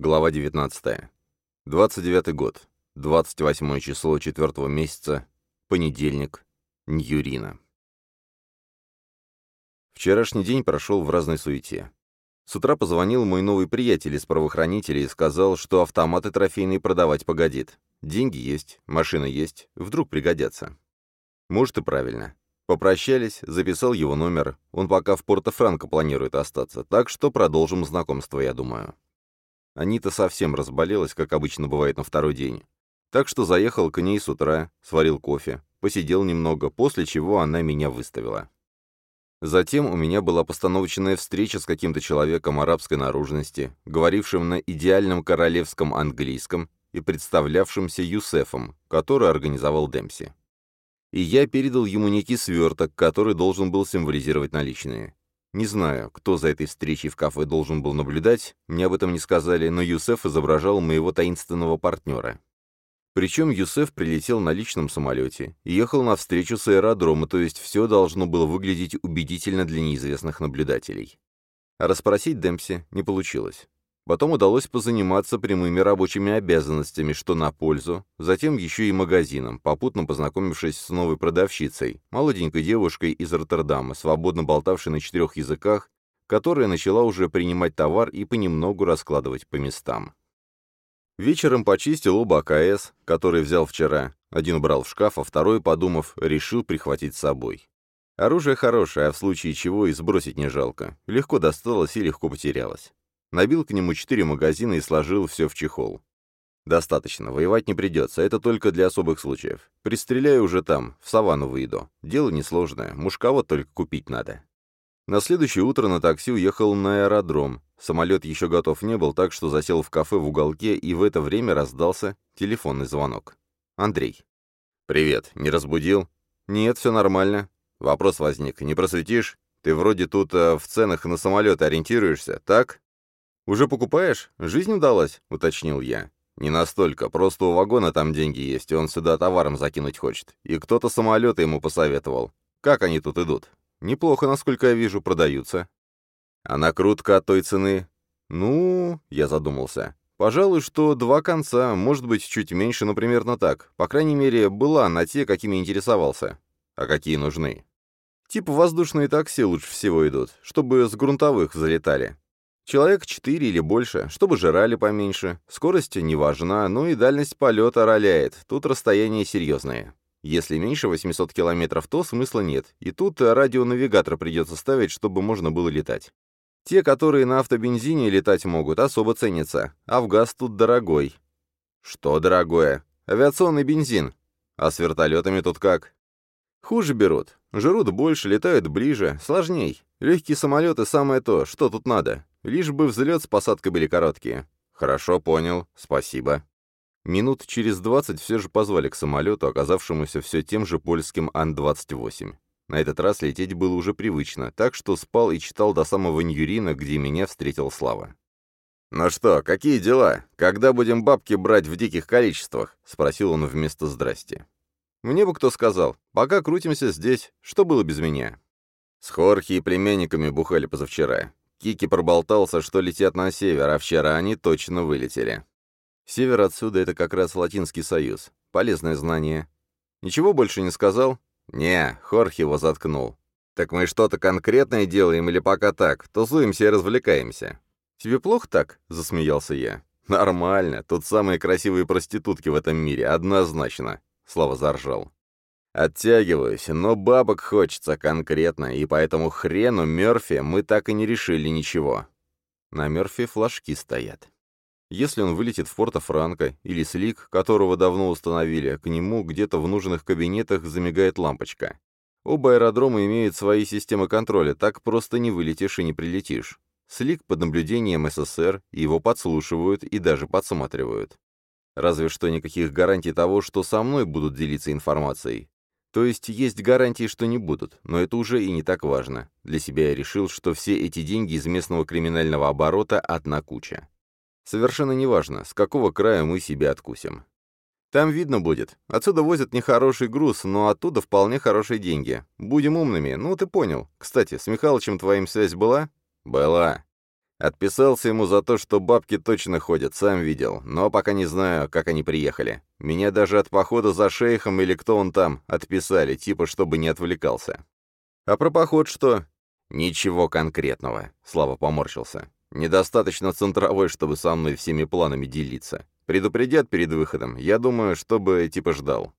Глава 19. 29 год. 28 число 4 месяца. Понедельник. Ньюрина. Вчерашний день прошел в разной суете. С утра позвонил мой новый приятель из правоохранителей и сказал, что автоматы трофейные продавать погодит. Деньги есть, машина есть, вдруг пригодятся. Может и правильно. Попрощались, записал его номер. Он пока в Порто-Франко планирует остаться, так что продолжим знакомство, я думаю. Анита совсем разболелась, как обычно бывает на второй день. Так что заехал к ней с утра, сварил кофе, посидел немного, после чего она меня выставила. Затем у меня была постановочная встреча с каким-то человеком арабской наружности, говорившим на идеальном королевском английском и представлявшимся Юсефом, который организовал Демпси. И я передал ему некий сверток, который должен был символизировать наличные. Не знаю, кто за этой встречей в кафе должен был наблюдать, мне об этом не сказали, но Юсеф изображал моего таинственного партнера. Причем Юсеф прилетел на личном самолете и ехал навстречу с аэродрома, то есть все должно было выглядеть убедительно для неизвестных наблюдателей. А расспросить Демпси не получилось. Потом удалось позаниматься прямыми рабочими обязанностями, что на пользу, затем еще и магазином, попутно познакомившись с новой продавщицей, молоденькой девушкой из Роттердама, свободно болтавшей на четырех языках, которая начала уже принимать товар и понемногу раскладывать по местам. Вечером почистил оба АКС, которые взял вчера. Один убрал в шкаф, а второй, подумав, решил прихватить с собой. Оружие хорошее, а в случае чего и сбросить не жалко. Легко досталось и легко потерялось. Набил к нему четыре магазина и сложил все в чехол. Достаточно, воевать не придется, это только для особых случаев. Пристреляю уже там, в саванну выйду. Дело несложное, мушковод только купить надо. На следующее утро на такси уехал на аэродром. Самолет еще готов не был, так что засел в кафе в уголке, и в это время раздался телефонный звонок. Андрей. «Привет, не разбудил?» «Нет, все нормально». Вопрос возник. «Не просветишь? Ты вроде тут э, в ценах на самолеты ориентируешься, так?» «Уже покупаешь? Жизнь удалась?» — уточнил я. «Не настолько. Просто у вагона там деньги есть, и он сюда товаром закинуть хочет. И кто-то самолеты ему посоветовал. Как они тут идут? Неплохо, насколько я вижу, продаются». «А накрутка от той цены?» «Ну...» — я задумался. «Пожалуй, что два конца, может быть, чуть меньше, но примерно так. По крайней мере, была на те, какими интересовался. А какие нужны?» «Типа воздушные такси лучше всего идут, чтобы с грунтовых залетали. Человек четыре или больше, чтобы жрали поменьше. Скорость не важна, ну и дальность полета роляет. Тут расстояние серьезное. Если меньше 800 километров, то смысла нет. И тут радионавигатор придется ставить, чтобы можно было летать. Те, которые на автобензине летать могут, особо ценятся. А в газ тут дорогой. Что дорогое? Авиационный бензин. А с вертолетами тут как? Хуже берут. Жрут больше, летают ближе, сложней. Легкие самолеты самое то, что тут надо. Лишь бы взлет с посадкой были короткие. Хорошо, понял. Спасибо. Минут через двадцать все же позвали к самолету, оказавшемуся все тем же польским Ан-28. На этот раз лететь было уже привычно, так что спал и читал до самого Ньюрина, где меня встретил Слава. «Ну что, какие дела? Когда будем бабки брать в диких количествах?» — спросил он вместо «здрасти». «Мне бы кто сказал. Пока крутимся здесь. Что было без меня?» С Хорхи и племенниками бухали позавчера. Кики проболтался, что летят на север, а вчера они точно вылетели. Север отсюда — это как раз Латинский Союз. Полезное знание. Ничего больше не сказал? Не, Хорхе его заткнул. Так мы что-то конкретное делаем или пока так? Тусуемся и развлекаемся. Тебе плохо так? Засмеялся я. Нормально, тут самые красивые проститутки в этом мире, однозначно. Слава заржал. Оттягиваюсь, но бабок хочется конкретно, и поэтому хрену Мёрфи мы так и не решили ничего. На Мёрфи флажки стоят. Если он вылетит в Порто-Франко или Слик, которого давно установили, к нему где-то в нужных кабинетах замигает лампочка. Оба аэродрома имеют свои системы контроля, так просто не вылетишь и не прилетишь. Слик под наблюдением СССР, его подслушивают и даже подсматривают. Разве что никаких гарантий того, что со мной будут делиться информацией. То есть есть гарантии, что не будут, но это уже и не так важно. Для себя я решил, что все эти деньги из местного криминального оборота одна куча. Совершенно неважно, с какого края мы себе откусим. Там видно будет. Отсюда возят нехороший груз, но оттуда вполне хорошие деньги. Будем умными, ну ты понял. Кстати, с Михалычем твоим связь была? Была. Отписался ему за то, что бабки точно ходят, сам видел, но пока не знаю, как они приехали. Меня даже от похода за шейхом или кто он там отписали, типа, чтобы не отвлекался. А про поход что? Ничего конкретного, Слава поморщился. Недостаточно центровой, чтобы со мной всеми планами делиться. Предупредят перед выходом, я думаю, чтобы типа ждал.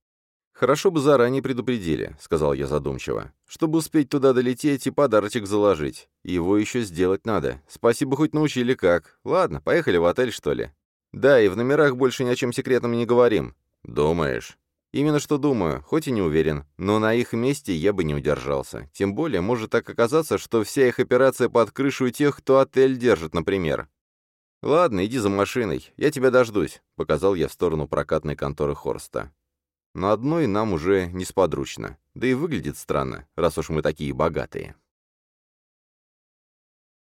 «Хорошо бы заранее предупредили», — сказал я задумчиво. «Чтобы успеть туда долететь и подарочек заложить. Его еще сделать надо. Спасибо, хоть научили как. Ладно, поехали в отель, что ли?» «Да, и в номерах больше ни о чем секретном не говорим». «Думаешь?» «Именно что думаю, хоть и не уверен. Но на их месте я бы не удержался. Тем более, может так оказаться, что вся их операция под крышу тех, кто отель держит, например». «Ладно, иди за машиной. Я тебя дождусь», — показал я в сторону прокатной конторы Хорста. Но одной нам уже несподручно. Да и выглядит странно, раз уж мы такие богатые.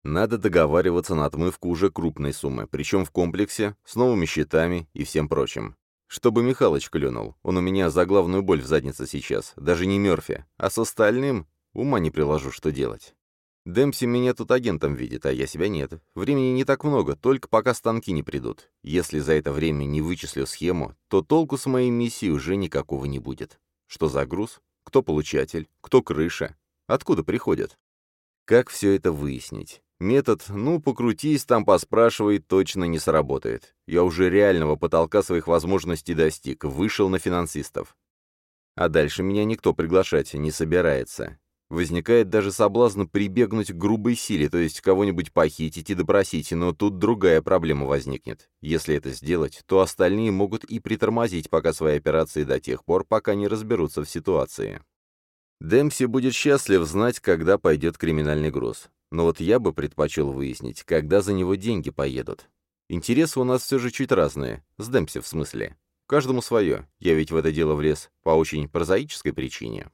Надо договариваться на отмывку уже крупной суммы, причем в комплексе, с новыми счетами и всем прочим. Чтобы Михалыч клюнул, он у меня за главную боль в заднице сейчас, даже не Мёрфи, а с остальным ума не приложу, что делать. Демпси меня тут агентом видит, а я себя нет. Времени не так много, только пока станки не придут. Если за это время не вычислю схему, то толку с моей миссией уже никакого не будет. Что за груз? Кто получатель? Кто крыша? Откуда приходят? Как все это выяснить? Метод «ну, покрутись, там поспрашивай» точно не сработает. Я уже реального потолка своих возможностей достиг, вышел на финансистов. А дальше меня никто приглашать не собирается. Возникает даже соблазн прибегнуть к грубой силе, то есть кого-нибудь похитить и допросить, но тут другая проблема возникнет. Если это сделать, то остальные могут и притормозить пока свои операции до тех пор, пока не разберутся в ситуации. Демпси будет счастлив знать, когда пойдет криминальный груз. Но вот я бы предпочел выяснить, когда за него деньги поедут. Интересы у нас все же чуть разные, с Демпси в смысле. Каждому свое, я ведь в это дело влез по очень прозаической причине.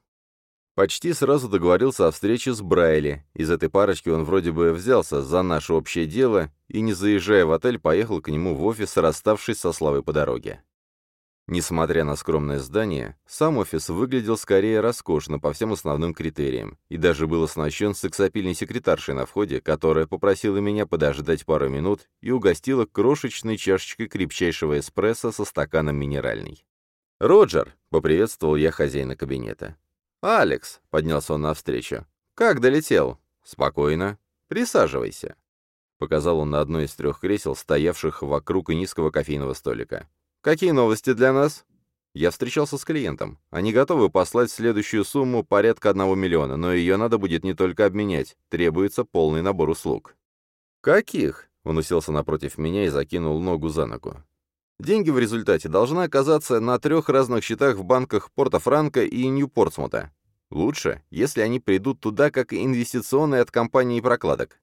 Почти сразу договорился о встрече с Брайли. Из этой парочки он вроде бы взялся за наше общее дело и, не заезжая в отель, поехал к нему в офис, расставшись со Славой по дороге. Несмотря на скромное здание, сам офис выглядел скорее роскошно по всем основным критериям, и даже был оснащен сексапильной секретаршей на входе, которая попросила меня подождать пару минут и угостила крошечной чашечкой крепчайшего эспрессо со стаканом минеральной. «Роджер!» — поприветствовал я хозяина кабинета. «Алекс», — поднялся он навстречу. «Как долетел?» «Спокойно. Присаживайся», — показал он на одно из трех кресел, стоявших вокруг низкого кофейного столика. «Какие новости для нас?» Я встречался с клиентом. Они готовы послать следующую сумму порядка одного миллиона, но ее надо будет не только обменять, требуется полный набор услуг. «Каких?» — он уселся напротив меня и закинул ногу за ногу. Деньги в результате должны оказаться на трех разных счетах в банках Порто-Франко и Нью-Портсмута. Лучше, если они придут туда как инвестиционные от компании прокладок.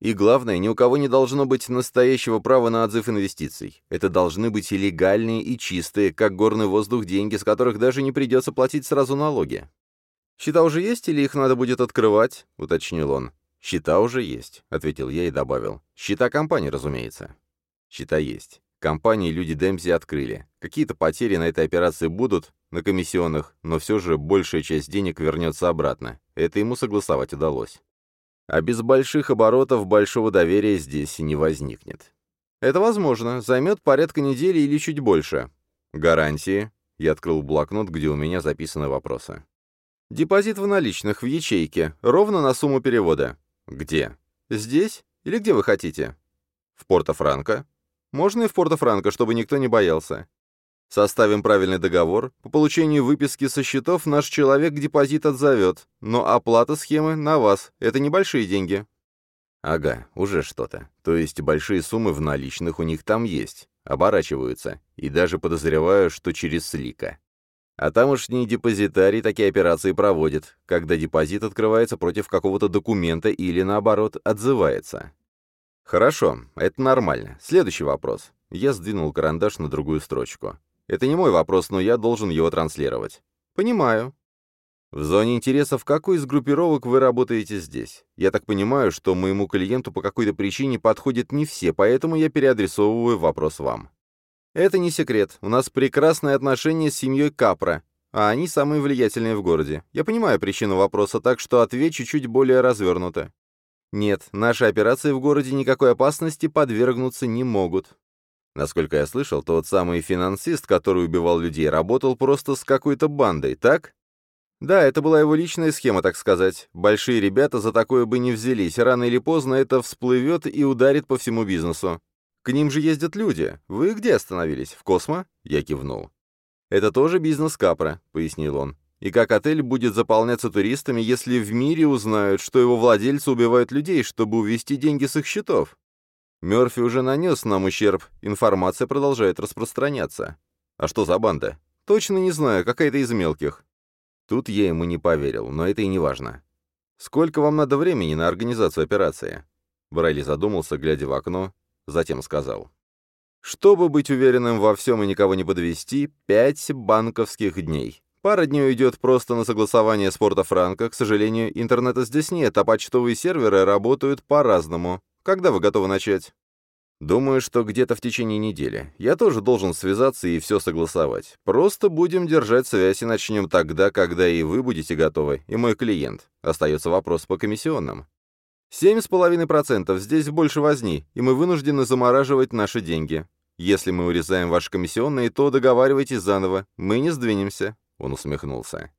И главное, ни у кого не должно быть настоящего права на отзыв инвестиций. Это должны быть и легальные, и чистые, как горный воздух, деньги, с которых даже не придется платить сразу налоги. «Счета уже есть или их надо будет открывать?» — уточнил он. «Счета уже есть», — ответил я и добавил. «Счета компании, разумеется». «Счета есть. Компании люди Демзи открыли. Какие-то потери на этой операции будут, на комиссионных, но все же большая часть денег вернется обратно. Это ему согласовать удалось. А без больших оборотов большого доверия здесь и не возникнет. Это возможно, займет порядка недели или чуть больше. Гарантии. Я открыл блокнот, где у меня записаны вопросы. Депозит в наличных, в ячейке, ровно на сумму перевода. Где? Здесь? Или где вы хотите? В Порто-Франко? Можно и в Порто-Франко, чтобы никто не боялся. Составим правильный договор. По получению выписки со счетов наш человек депозит отзовет, но оплата схемы на вас. Это небольшие деньги. Ага, уже что-то. То есть большие суммы в наличных у них там есть, оборачиваются, и даже подозреваю, что через слика. А тамошний депозитарий такие операции проводит, когда депозит открывается против какого-то документа или, наоборот, отзывается. Хорошо, это нормально. Следующий вопрос. Я сдвинул карандаш на другую строчку. Это не мой вопрос, но я должен его транслировать. Понимаю. В зоне интересов какой из группировок вы работаете здесь? Я так понимаю, что моему клиенту по какой-то причине подходят не все, поэтому я переадресовываю вопрос вам. Это не секрет. У нас прекрасные отношения с семьей Капра, а они самые влиятельные в городе. Я понимаю причину вопроса, так что отвечу чуть более развернуто. Нет, наши операции в городе никакой опасности подвергнуться не могут. Насколько я слышал, тот самый финансист, который убивал людей, работал просто с какой-то бандой, так? Да, это была его личная схема, так сказать. Большие ребята за такое бы не взялись, рано или поздно это всплывет и ударит по всему бизнесу. К ним же ездят люди. Вы где остановились? В Космо? Я кивнул. Это тоже бизнес Капра, пояснил он. И как отель будет заполняться туристами, если в мире узнают, что его владельцы убивают людей, чтобы увести деньги с их счетов? Мёрфи уже нанес нам ущерб, информация продолжает распространяться. А что за банда? Точно не знаю, какая-то из мелких. Тут я ему не поверил, но это и не важно. Сколько вам надо времени на организацию операции? Брайли задумался, глядя в окно, затем сказал. Чтобы быть уверенным во всем и никого не подвести, пять банковских дней. Пара дней уйдет просто на согласование с Порто-Франко. К сожалению, интернета здесь нет, а почтовые серверы работают по-разному. Когда вы готовы начать? Думаю, что где-то в течение недели. Я тоже должен связаться и все согласовать. Просто будем держать связь и начнем тогда, когда и вы будете готовы, и мой клиент. Остается вопрос по комиссионным. Семь с половиной процентов, здесь больше возни, и мы вынуждены замораживать наши деньги. Если мы урезаем ваши комиссионные, то договаривайтесь заново, мы не сдвинемся. Он усмехнулся.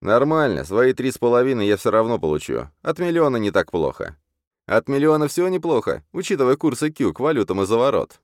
«Нормально, свои три с половиной я все равно получу. От миллиона не так плохо». «От миллиона все неплохо, учитывая курсы Q к валютам из-за ворот».